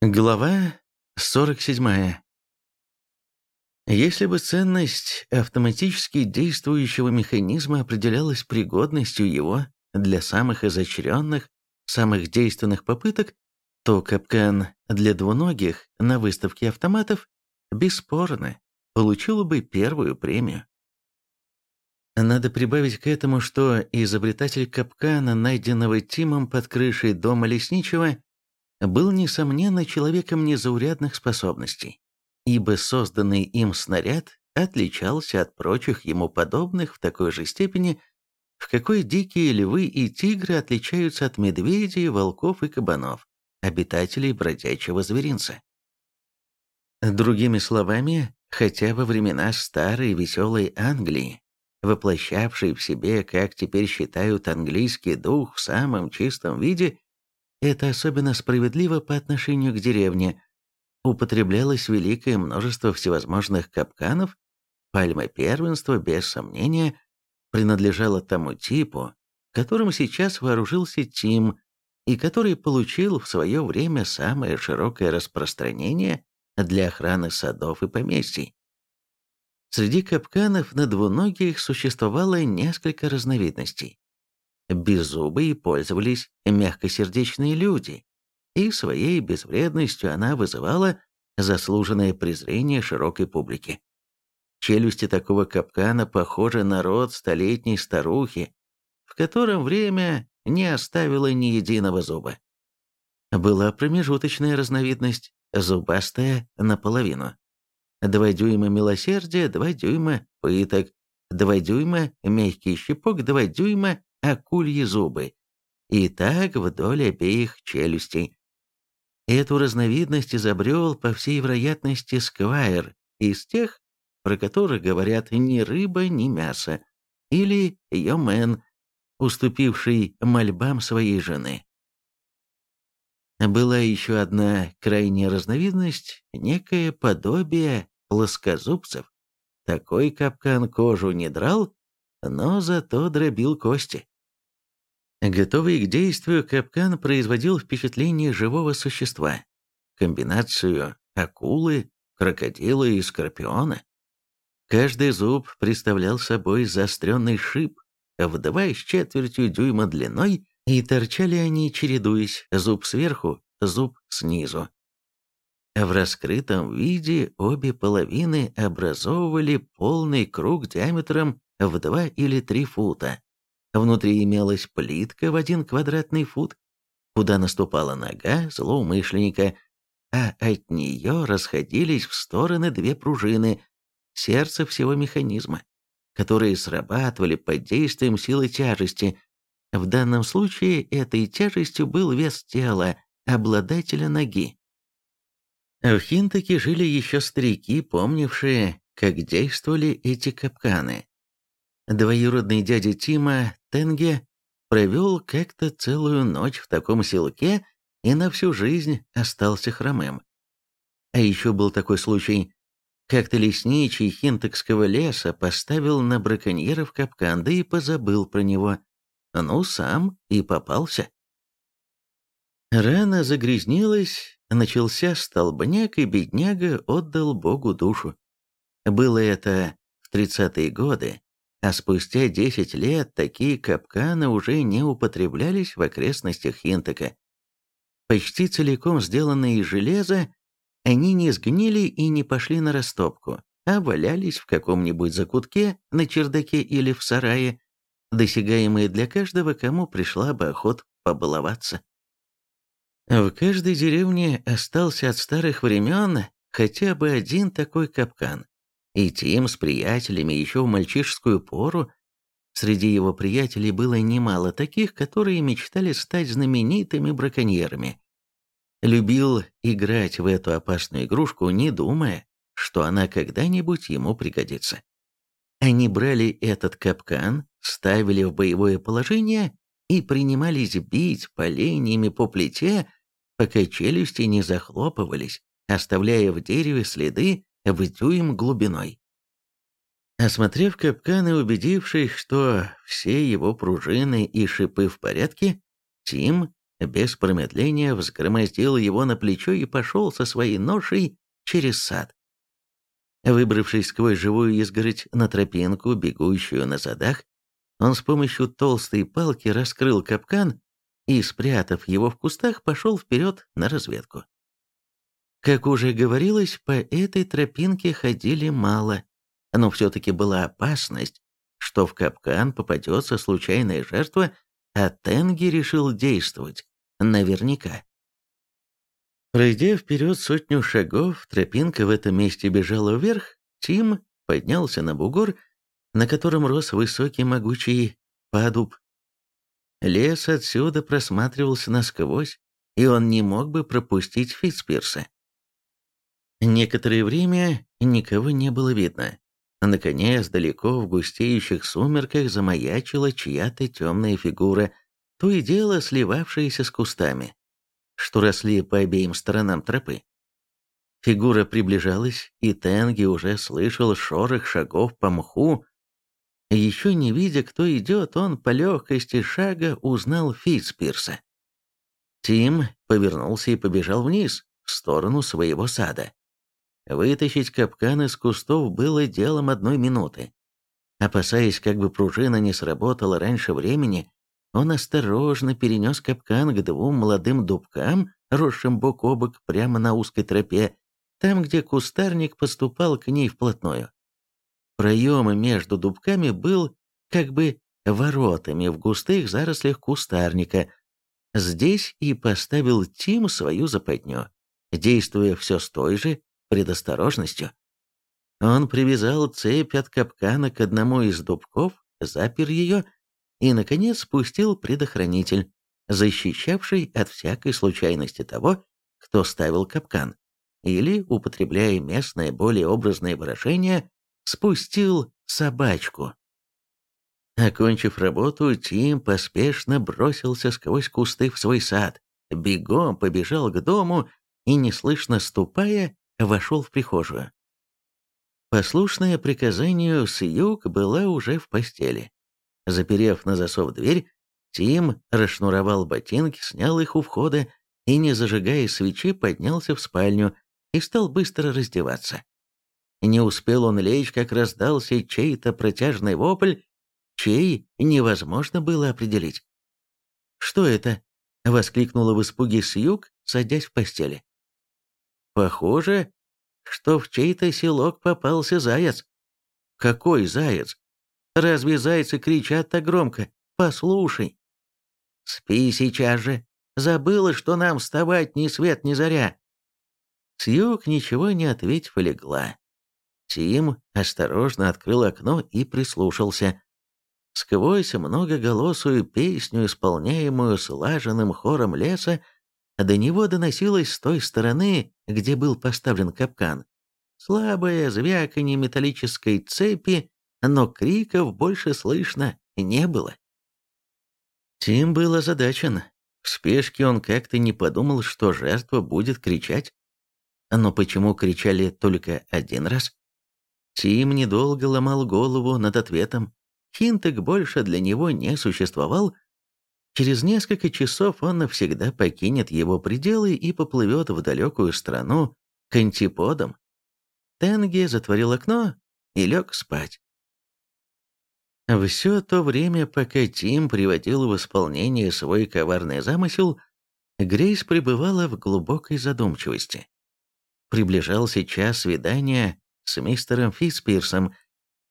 Глава 47. Если бы ценность автоматически действующего механизма определялась пригодностью его для самых изощренных, самых действенных попыток, то капкан для двуногих на выставке автоматов бесспорно получил бы первую премию. Надо прибавить к этому, что изобретатель капкана, найденного Тимом под крышей дома лесничего, был, несомненно, человеком незаурядных способностей, ибо созданный им снаряд отличался от прочих ему подобных в такой же степени, в какой дикие львы и тигры отличаются от медведей, волков и кабанов, обитателей бродячего зверинца. Другими словами, хотя во времена старой веселой Англии, воплощавшей в себе, как теперь считают, английский дух в самом чистом виде, это особенно справедливо по отношению к деревне. Употреблялось великое множество всевозможных капканов, пальма первенства, без сомнения, принадлежала тому типу, которым сейчас вооружился Тим, и который получил в свое время самое широкое распространение для охраны садов и поместий. Среди капканов на двуногих существовало несколько разновидностей. Беззубой пользовались мягкосердечные люди, и своей безвредностью она вызывала заслуженное презрение широкой публики. Челюсти такого капкана похожи на рот столетней старухи, в котором время не оставило ни единого зуба. Была промежуточная разновидность, зубастая наполовину. Два дюйма милосердия, два дюйма пыток, два дюйма мягкий щипок, два дюйма акульи зубы, и так вдоль обеих челюстей. Эту разновидность изобрел, по всей вероятности, сквайр из тех, про которых говорят ни рыба, ни мясо, или йомен, уступивший мольбам своей жены. Была еще одна крайняя разновидность, некое подобие плоскозубцев. Такой капкан кожу не драл, но зато дробил кости. Готовый к действию, капкан производил впечатление живого существа, комбинацию акулы, крокодила и скорпиона. Каждый зуб представлял собой заостренный шип в два с четвертью дюйма длиной, и торчали они, чередуясь, зуб сверху, зуб снизу. В раскрытом виде обе половины образовывали полный круг диаметром в 2 или 3 фута. Внутри имелась плитка в один квадратный фут, куда наступала нога злоумышленника, а от нее расходились в стороны две пружины, сердце всего механизма, которые срабатывали под действием силы тяжести. В данном случае этой тяжестью был вес тела обладателя ноги. В Хинтаке жили еще старики, помнившие, как действовали эти капканы. Двоюродный дядя Тима, Тенге, провел как-то целую ночь в таком селке и на всю жизнь остался хромым. А еще был такой случай. Как-то лесничий хинтекского леса поставил на браконьеров капкан, да и позабыл про него. Ну, сам и попался. Рана загрязнилась, начался столбняк, и бедняга отдал Богу душу. Было это в тридцатые годы, а спустя 10 лет такие капканы уже не употреблялись в окрестностях Хинтека. Почти целиком сделанные из железа, они не сгнили и не пошли на растопку, а валялись в каком-нибудь закутке, на чердаке или в сарае, досягаемые для каждого, кому пришла бы охот побаловаться. В каждой деревне остался от старых времен хотя бы один такой капкан, и Тим с приятелями еще в мальчишескую пору. Среди его приятелей было немало таких, которые мечтали стать знаменитыми браконьерами. Любил играть в эту опасную игрушку, не думая, что она когда-нибудь ему пригодится. Они брали этот капкан, ставили в боевое положение и принимались бить поленьями по плите, пока челюсти не захлопывались, оставляя в дереве следы в дюйм глубиной. Осмотрев капкан и убедившись, что все его пружины и шипы в порядке, Тим без промедления взгромоздил его на плечо и пошел со своей ношей через сад. Выбравшись сквозь живую изгородь на тропинку, бегущую на задах, он с помощью толстой палки раскрыл капкан и, спрятав его в кустах, пошел вперед на разведку. Как уже говорилось, по этой тропинке ходили мало, но все-таки была опасность, что в капкан попадется случайная жертва, а Тенги решил действовать наверняка. Пройдя вперед сотню шагов, тропинка в этом месте бежала вверх, Тим поднялся на бугор, на котором рос высокий могучий падуб. Лес отсюда просматривался насквозь, и он не мог бы пропустить Фитспирса. Некоторое время никого не было видно. Наконец, далеко в густеющих сумерках замаячила чья-то темная фигура, то и дело сливавшаяся с кустами, что росли по обеим сторонам тропы. Фигура приближалась, и Тенги уже слышал шорох шагов по мху. Еще не видя, кто идет, он по легкости шага узнал Фитспирса. Тим повернулся и побежал вниз, в сторону своего сада. Вытащить капкан из кустов было делом одной минуты. Опасаясь, как бы пружина не сработала раньше времени, он осторожно перенес капкан к двум молодым дубкам, росшим бок о бок прямо на узкой тропе, там, где кустарник поступал к ней вплотную. Проем между дубками был как бы воротами в густых зарослях кустарника. Здесь и поставил Тим свою западню, действуя все с той же предосторожностью. Он привязал цепь от капкана к одному из дубков, запер ее и, наконец, спустил предохранитель, защищавший от всякой случайности того, кто ставил капкан, или, употребляя местное более образное выражение, спустил собачку. Окончив работу, Тим поспешно бросился сквозь кусты в свой сад, бегом побежал к дому и, неслышно ступая, вошел в прихожую. Послушная приказанию Сьюг была уже в постели. Заперев на засов дверь, Тим расшнуровал ботинки, снял их у входа и, не зажигая свечи, поднялся в спальню и стал быстро раздеваться. Не успел он лечь, как раздался чей-то протяжный вопль, чей невозможно было определить. «Что это?» — воскликнула в испуге Сьюг, садясь в постели. Похоже, что в чей-то селок попался заяц. Какой заяц? Разве зайцы кричат так громко? Послушай. Спи сейчас же. Забыла, что нам вставать ни свет ни заря. Сьюк ничего не ответив легла. Тим осторожно открыл окно и прислушался. Сквозь многоголосую песню, исполняемую слаженным хором леса, до него доносилось с той стороны, где был поставлен капкан. Слабое звяканье металлической цепи, но криков больше слышно не было. Тим был озадачен. В спешке он как-то не подумал, что жертва будет кричать. Но почему кричали только один раз? Тим недолго ломал голову над ответом. Хинтек больше для него не существовал, Через несколько часов он навсегда покинет его пределы и поплывет в далекую страну к антиподам. Тенге затворил окно и лег спать. Все то время, пока Тим приводил в исполнение свой коварный замысел, Грейс пребывала в глубокой задумчивости. Приближался час свидания с мистером Фиспирсом,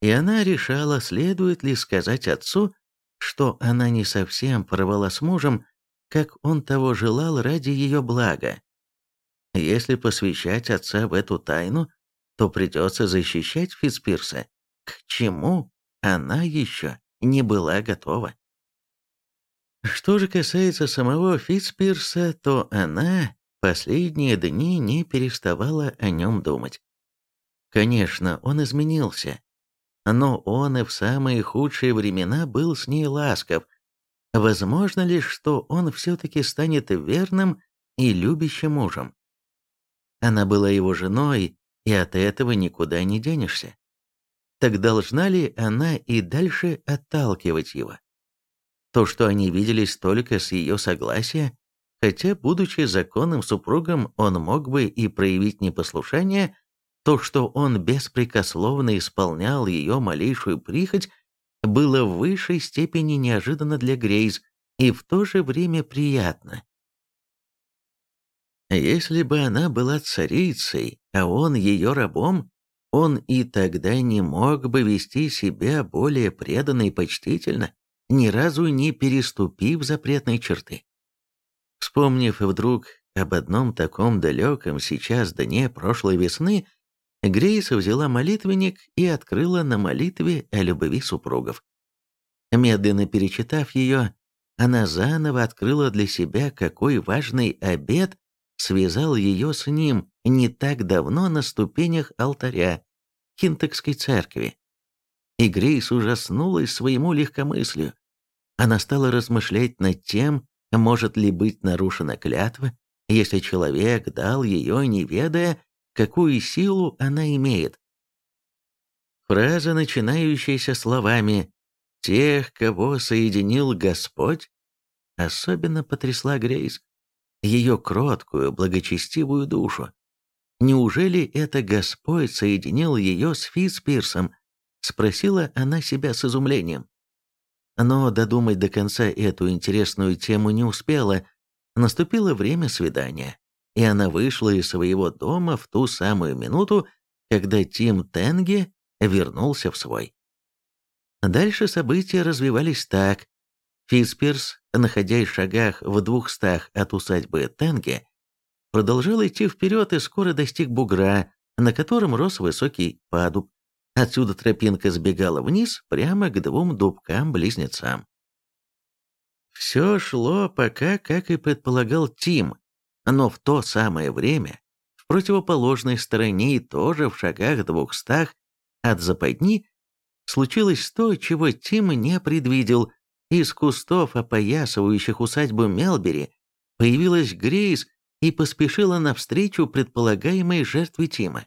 и она решала, следует ли сказать отцу, что она не совсем порвала с мужем, как он того желал ради ее блага. Если посвящать отца в эту тайну, то придется защищать Фитспирса, к чему она еще не была готова. Что же касается самого Фитспирса, то она последние дни не переставала о нем думать. Конечно, он изменился, но он и в самые худшие времена был с ней ласков. Возможно ли, что он все-таки станет верным и любящим мужем? Она была его женой, и от этого никуда не денешься. Так должна ли она и дальше отталкивать его? То, что они виделись только с ее согласия, хотя, будучи законным супругом, он мог бы и проявить непослушание, то, что он беспрекословно исполнял ее малейшую прихоть, было в высшей степени неожиданно для Грейс и в то же время приятно. Если бы она была царицей, а он ее рабом, он и тогда не мог бы вести себя более преданно и почтительно, ни разу не переступив запретной черты. Вспомнив вдруг об одном таком далеком сейчас дне прошлой весны, Грейс взяла молитвенник и открыла на молитве о любви супругов. Медленно перечитав ее, она заново открыла для себя, какой важный обет связал ее с ним не так давно на ступенях алтаря Кинтекской церкви. И Грейс ужаснулась своему легкомыслию. Она стала размышлять над тем, может ли быть нарушена клятва, если человек дал ее, не ведая, какую силу она имеет. Фраза, начинающаяся словами «тех, кого соединил Господь», особенно потрясла Грейс ее кроткую, благочестивую душу. Неужели это Господь соединил ее с Фитспирсом? Спросила она себя с изумлением. Но додумать до конца эту интересную тему не успела. Наступило время свидания, и она вышла из своего дома в ту самую минуту, когда Тим Тенге вернулся в свой. Дальше события развивались так. Фитспирс находясь в шагах в двухстах от усадьбы Тенге, продолжал идти вперед и скоро достиг бугра, на котором рос высокий падуб. Отсюда тропинка сбегала вниз, прямо к двум дубкам-близнецам. Все шло пока, как и предполагал Тим, но в то самое время, в противоположной стороне и тоже в шагах двухстах от западни, случилось то, чего Тим не предвидел, из кустов, опоясывающих усадьбу Мелбери, появилась Грейс и поспешила навстречу предполагаемой жертве Тима.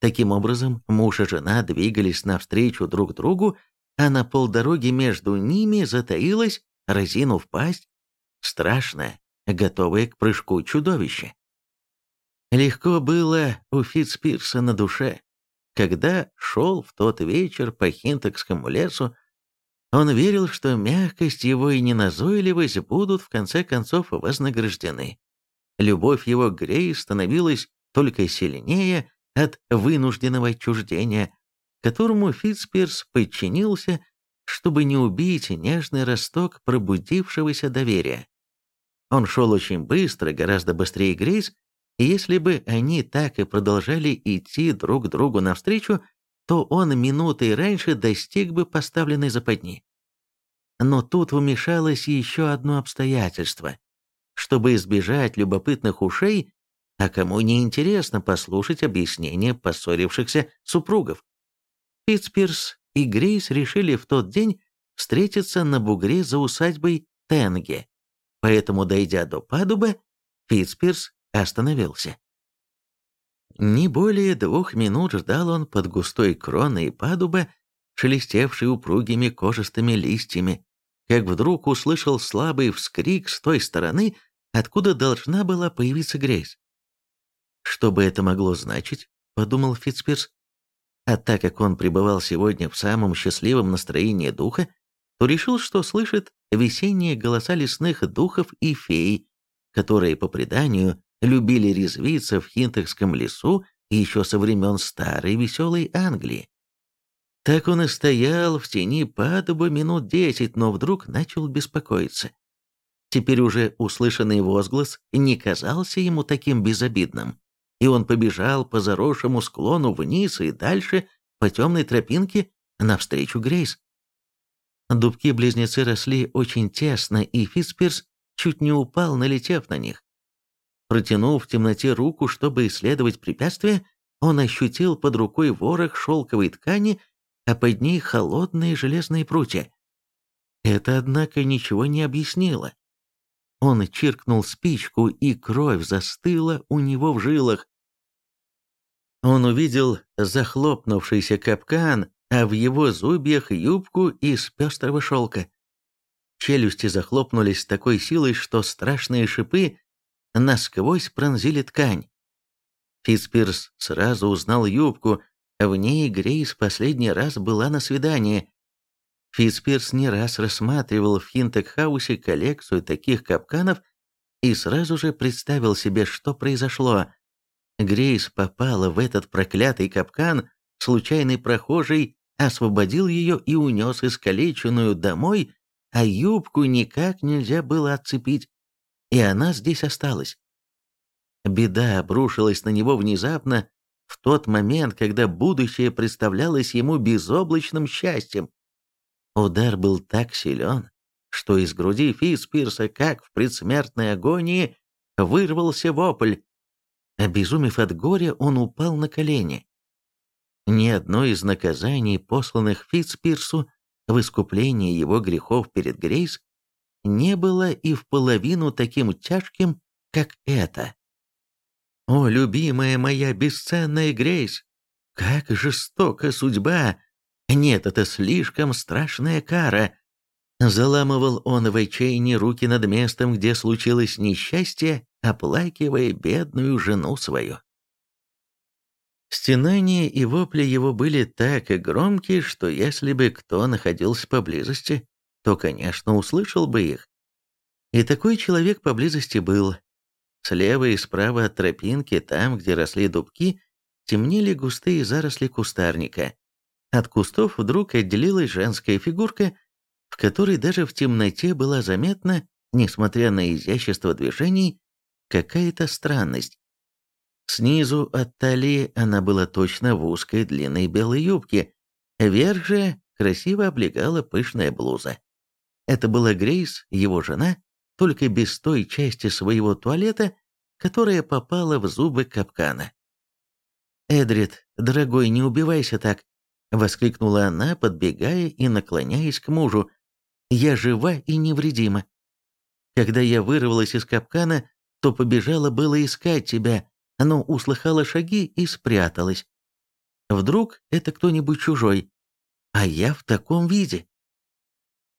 Таким образом, муж и жена двигались навстречу друг другу, а на полдороги между ними затаилась, разинув пасть, страшное, готовое к прыжку чудовище. Легко было у Фитспирса на душе, когда шел в тот вечер по Хинтокскому лесу, он верил, что мягкость его и неназойливость будут в конце концов вознаграждены. Любовь его к Грей становилась только сильнее от вынужденного отчуждения, которому Фитспирс подчинился, чтобы не убить нежный росток пробудившегося доверия. Он шел очень быстро, гораздо быстрее Грейс, и если бы они так и продолжали идти друг другу навстречу, то он минутой раньше достиг бы поставленной западни. Но тут вмешалось еще одно обстоятельство. Чтобы избежать любопытных ушей, а кому не интересно послушать объяснения поссорившихся супругов. Питтспирс и Грейс решили в тот день встретиться на бугре за усадьбой Тенге, поэтому, дойдя до Падуба, Питтспирс остановился. Не более двух минут ждал он под густой кроной падуба, шелестевшей упругими кожистыми листьями, как вдруг услышал слабый вскрик с той стороны, откуда должна была появиться Грейс. «Что бы это могло значить?» — подумал Фитспирс. А так как он пребывал сегодня в самом счастливом настроении духа, то решил, что слышит весенние голоса лесных духов и фей, которые, по преданию, любили резвиться в Хинтокском лесу еще со времен старой веселой Англии. Так он и стоял в тени падуба минут десять, но вдруг начал беспокоиться. Теперь уже услышанный возглас не казался ему таким безобидным, и он побежал по заросшему склону вниз и дальше по темной тропинке навстречу Грейс. Дубки-близнецы росли очень тесно, и Фитспирс чуть не упал, налетев на них. Протянув в темноте руку, чтобы исследовать препятствие, он ощутил под рукой ворох шелковой ткани, а под ней холодные железные прутья. Это, однако, ничего не объяснило. Он чиркнул спичку, и кровь застыла у него в жилах. Он увидел захлопнувшийся капкан, а в его зубьях юбку из пестрого шелка. Челюсти захлопнулись с такой силой, что страшные шипы насквозь пронзили ткань. Фитспирс сразу узнал юбку, в ней Грейс последний раз была на свидании. Фитспирс не раз рассматривал в Хинтекхаусе коллекцию таких капканов и сразу же представил себе, что произошло. Грейс попала в этот проклятый капкан, случайный прохожий освободил ее и унес искалеченную домой, а юбку никак нельзя было отцепить, и она здесь осталась. Беда обрушилась на него внезапно, в тот момент, когда будущее представлялось ему безоблачным счастьем. Удар был так силен, что из груди Фиспирса, как в предсмертной агонии, вырвался вопль. Обезумев от горя, он упал на колени. Ни одно из наказаний, посланных Фитспирсу в искуплении его грехов перед Грейс, не было и в половину таким тяжким, как это. «О, любимая моя бесценная Грейс! Как жестока судьба! Нет, это слишком страшная кара!» Заламывал он в отчаянии руки над местом, где случилось несчастье, оплакивая бедную жену свою. Стенания и вопли его были так громкие, что если бы кто находился поблизости, то, конечно, услышал бы их. И такой человек поблизости был. Слева и справа от тропинки, там, где росли дубки, темнели густые заросли кустарника. От кустов вдруг отделилась женская фигурка, в которой даже в темноте была заметна, несмотря на изящество движений, какая-то странность. Снизу от талии она была точно в узкой длинной белой юбке, верх же красиво облегала пышная блуза. Это была Грейс, его жена, только без той части своего туалета, которая попала в зубы капкана. «Эдрид, дорогой, не убивайся так!» — воскликнула она, подбегая и наклоняясь к мужу. «Я жива и невредима. Когда я вырвалась из капкана, то побежала было искать тебя, но услыхала шаги и спряталась. Вдруг это кто-нибудь чужой, а я в таком виде.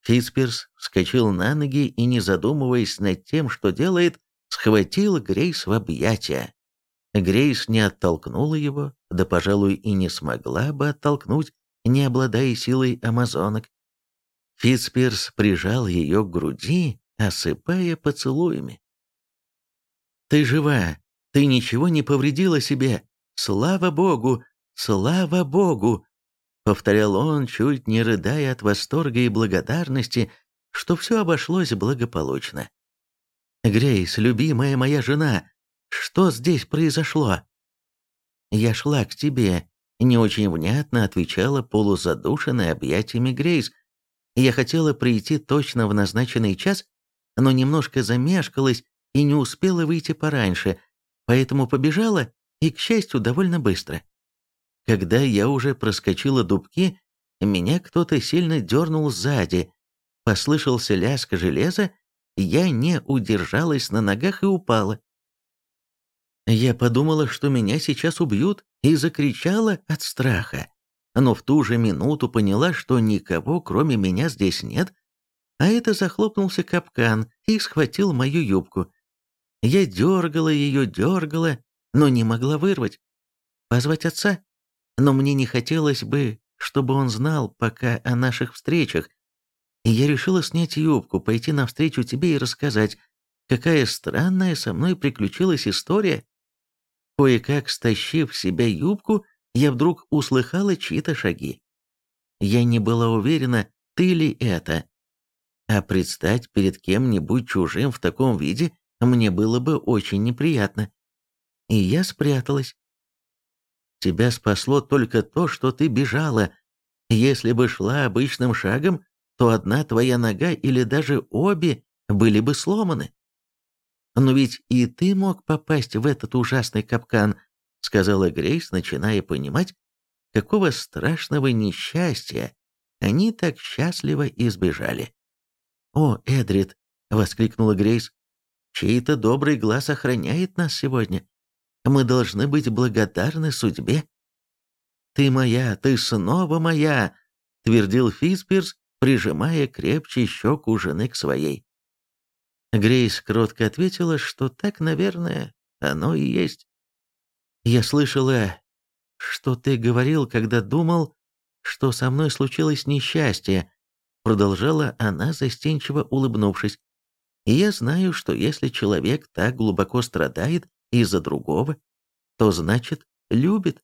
Фитспирс вскочил на ноги и, не задумываясь над тем, что делает, схватил Грейс в объятия. Грейс не оттолкнула его, да, пожалуй, и не смогла бы оттолкнуть, не обладая силой амазонок. Фитспирс прижал ее к груди, осыпая поцелуями. «Ты жива, ты ничего не повредила себе. Слава Богу! Слава Богу!» Повторял он, чуть не рыдая от восторга и благодарности, что все обошлось благополучно. «Грейс, любимая моя жена, что здесь произошло?» «Я шла к тебе», — не очень внятно отвечала полузадушенная объятиями Грейс. «Я хотела прийти точно в назначенный час, но немножко замешкалась и не успела выйти пораньше, поэтому побежала и, к счастью, довольно быстро. Когда я уже проскочила дубки, меня кто-то сильно дернул сзади, послышался лязг железа, я не удержалась на ногах и упала. Я подумала, что меня сейчас убьют, и закричала от страха. Но в ту же минуту поняла, что никого, кроме меня, здесь нет, а это захлопнулся капкан и схватил мою юбку. Я дергала ее, дергала, но не могла вырвать. Позвать отца? Но мне не хотелось бы, чтобы он знал пока о наших встречах. И я решила снять юбку, пойти навстречу тебе и рассказать, какая странная со мной приключилась история. Кое-как стащив себя юбку, я вдруг услыхала чьи-то шаги. Я не была уверена, ты ли это. А предстать перед кем-нибудь чужим в таком виде мне было бы очень неприятно. И я спряталась. Тебя спасло только то, что ты бежала. Если бы шла обычным шагом, то одна твоя нога или даже обе были бы сломаны. Но ведь и ты мог попасть в этот ужасный капкан, сказала Грейс, начиная понимать, какого страшного несчастья они так счастливо избежали. «О, Эдрид!» — воскликнула Грейс. Чей-то добрый глаз охраняет нас сегодня. Мы должны быть благодарны судьбе. «Ты моя, ты снова моя!» — твердил Фиспирс, прижимая крепче щеку жены к своей. Грейс кротко ответила, что так, наверное, оно и есть. «Я слышала, что ты говорил, когда думал, что со мной случилось несчастье», продолжала она, застенчиво улыбнувшись. «И я знаю, что если человек так глубоко страдает из-за другого, то значит любит.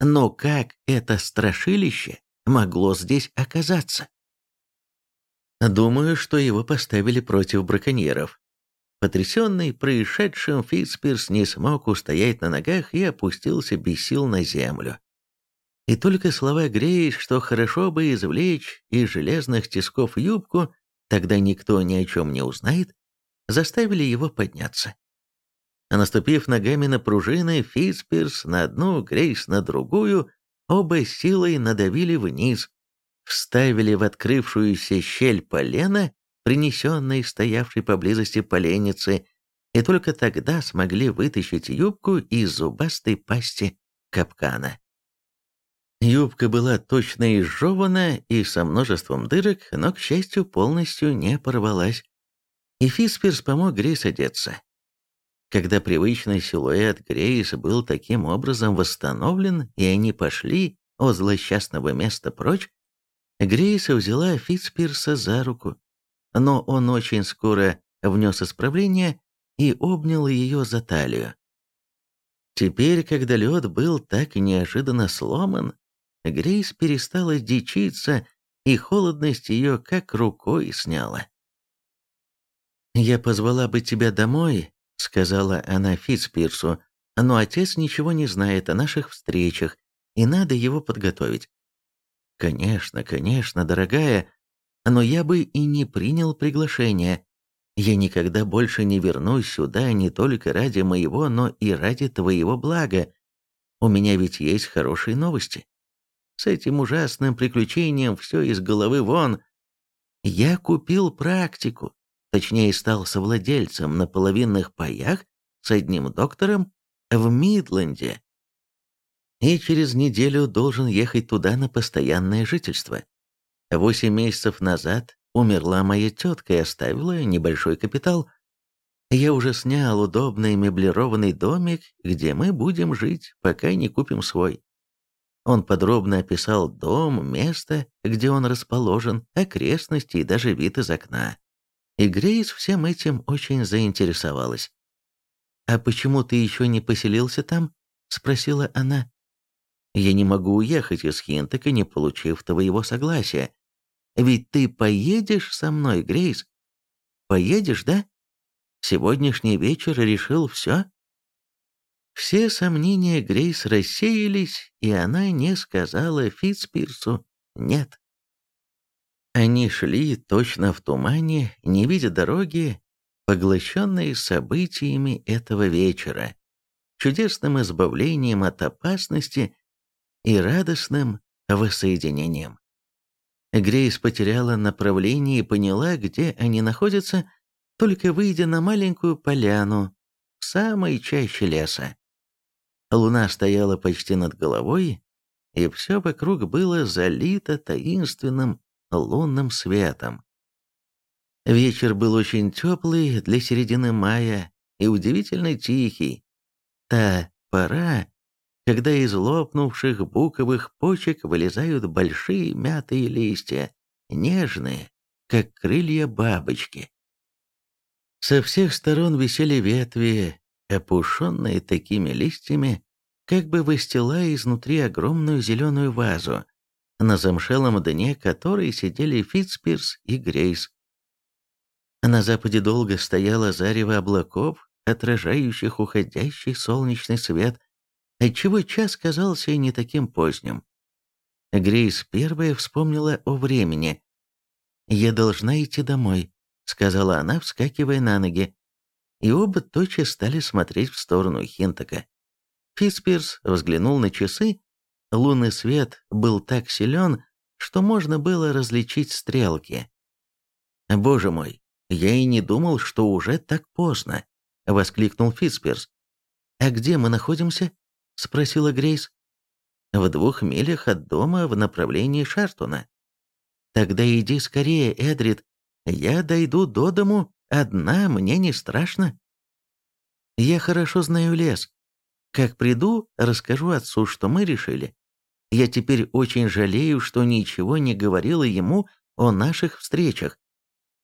Но как это страшилище могло здесь оказаться?» Думаю, что его поставили против браконьеров. Потрясенный происшедшим, Фитспирс не смог устоять на ногах и опустился без сил на землю. И только слова Грейс, что хорошо бы извлечь из железных тисков юбку, тогда никто ни о чем не узнает, заставили его подняться. Наступив ногами на пружины, Фитспирс на одну, Грейс на другую, оба силой надавили вниз, вставили в открывшуюся щель полено, принесенной стоявшей поблизости поленницы, и только тогда смогли вытащить юбку из зубастой пасти капкана. Юбка была точно изжевана и со множеством дырок, но, к счастью, полностью не порвалась. И Фисперс помог Грейс одеться. Когда привычный силуэт Грейс был таким образом восстановлен, и они пошли от злосчастного места прочь, Грейс взяла Фитцпирса за руку, но он очень скоро внес исправление и обнял ее за талию. Теперь, когда лед был так неожиданно сломан, Грейс перестала дичиться, и холодность ее как рукой сняла. «Я позвала бы тебя домой», — сказала она Фитцпирсу, «но отец ничего не знает о наших встречах, и надо его подготовить. «Конечно, конечно, дорогая, но я бы и не принял приглашение. Я никогда больше не вернусь сюда не только ради моего, но и ради твоего блага. У меня ведь есть хорошие новости. С этим ужасным приключением все из головы вон. Я купил практику, точнее стал совладельцем на половинных паях с одним доктором в Мидленде и через неделю должен ехать туда на постоянное жительство. Восемь месяцев назад умерла моя тетка и оставила небольшой капитал. Я уже снял удобный меблированный домик, где мы будем жить, пока не купим свой. Он подробно описал дом, место, где он расположен, окрестности и даже вид из окна. И Грейс всем этим очень заинтересовалась. «А почему ты еще не поселился там?» — спросила она. Я не могу уехать из Хинтека, не получив твоего согласия. Ведь ты поедешь со мной, Грейс? Поедешь, да? Сегодняшний вечер решил все?» Все сомнения Грейс рассеялись, и она не сказала Фитцпирсу «нет». Они шли точно в тумане, не видя дороги, поглощенные событиями этого вечера, чудесным избавлением от опасности и радостным воссоединением. Грейс потеряла направление и поняла, где они находятся, только выйдя на маленькую поляну в самой чаще леса. Луна стояла почти над головой, и все вокруг было залито таинственным лунным светом. Вечер был очень теплый для середины мая и удивительно тихий. Та пора, когда из лопнувших буковых почек вылезают большие мятые листья, нежные, как крылья бабочки. Со всех сторон висели ветви, опушенные такими листьями, как бы выстилая изнутри огромную зеленую вазу, на замшелом дне которой сидели Фитспирс и Грейс. На западе долго стояло зарево облаков, отражающих уходящий солнечный свет, отчего час казался не таким поздним. Грейс первая вспомнила о времени. «Я должна идти домой», — сказала она, вскакивая на ноги. И оба тотчас стали смотреть в сторону Хинтока. Фитспирс взглянул на часы. Лунный свет был так силен, что можно было различить стрелки. «Боже мой, я и не думал, что уже так поздно», — воскликнул Фитспирс. «А где мы находимся?» — спросила Грейс. «В двух милях от дома в направлении Шартона. Тогда иди скорее, Эдрид. Я дойду до дому, одна, мне не страшно. Я хорошо знаю лес. Как приду, расскажу отцу, что мы решили. Я теперь очень жалею, что ничего не говорила ему о наших встречах.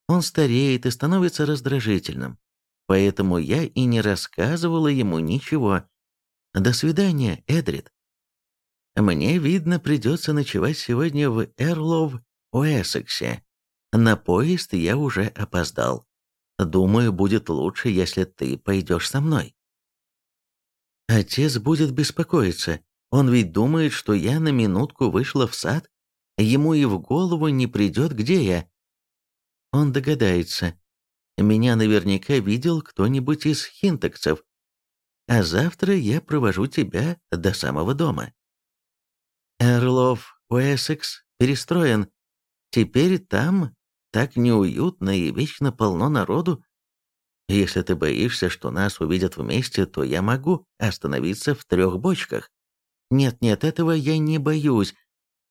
Он стареет и становится раздражительным. Поэтому я и не рассказывала ему ничего. До свидания, Эдрид. Мне, видно, придется ночевать сегодня в Эрлов, Уэссексе. На поезд я уже опоздал. Думаю, будет лучше, если ты пойдешь со мной. Отец будет беспокоиться. Он ведь думает, что я на минутку вышла в сад. Ему и в голову не придет, где я. Он догадается. Меня наверняка видел кто-нибудь из хинтокцев. А завтра я провожу тебя до самого дома. Эрлов, Уэссекс перестроен. Теперь там так неуютно и вечно полно народу. Если ты боишься, что нас увидят вместе, то я могу остановиться в трех бочках. Нет-нет, этого я не боюсь.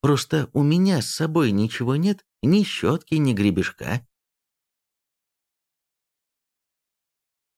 Просто у меня с собой ничего нет, ни щетки, ни гребешка.